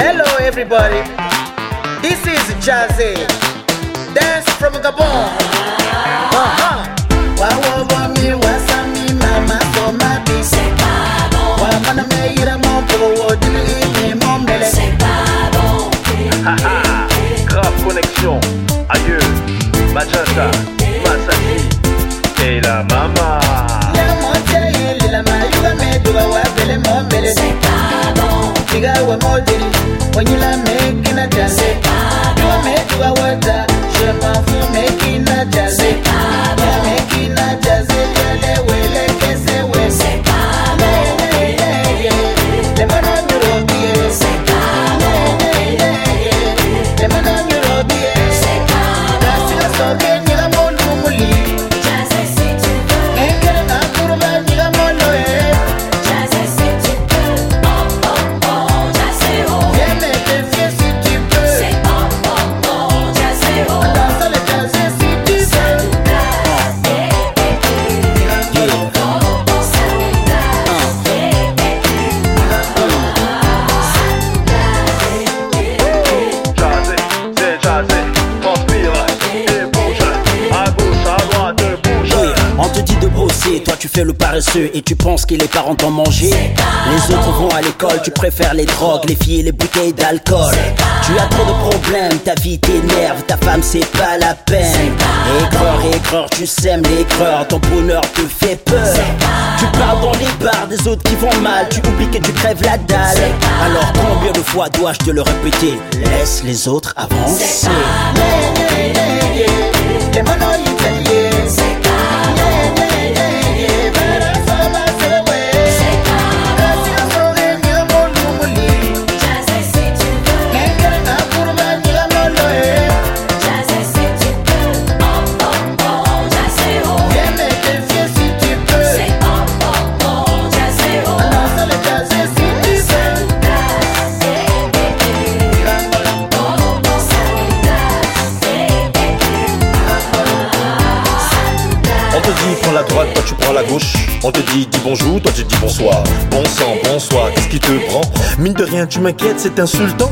Hello, everybody. This is Jazzy. Dance from Gabon. Uh-huh. Wasami, mama, so my C'est pas bon, Wamana meira mon po, dili, mon mele. c'est pas bon. Grave connexion. Adieu, Masaki et la mama. Ya mocha ilila ma, yuga me duga wa bele mon mele. C'est pas bon, Diga wa mo diri, wanyila me kina jazzy. Yuga me duga wa da, je m'en fous me kina jazzy. Ya toi tu fais le paresseux et tu penses que les parents t'ont mangé. Les autres vont à l'école, tu préfères les drogues, les filles et les bouteilles d'alcool. Tu as trop de problèmes, ta vie t'énerve, ta femme c'est pas la peine. Aigreur, aigreur, tu sèmes l'aigreur, ton bonheur te fait peur. Tu pars dans les bars des autres qui vont mal, tu oublies que tu crèves la dalle. Alors combien de fois dois-je te le répéter? Laisse les autres avancer. Toi tu prends la gauche. On te dit dis bonjour, toi tu dis bonsoir. Bon sang, bonsoir, qu'est-ce qui te prend? Mine de rien, tu m'inquiètes, c'est insultant.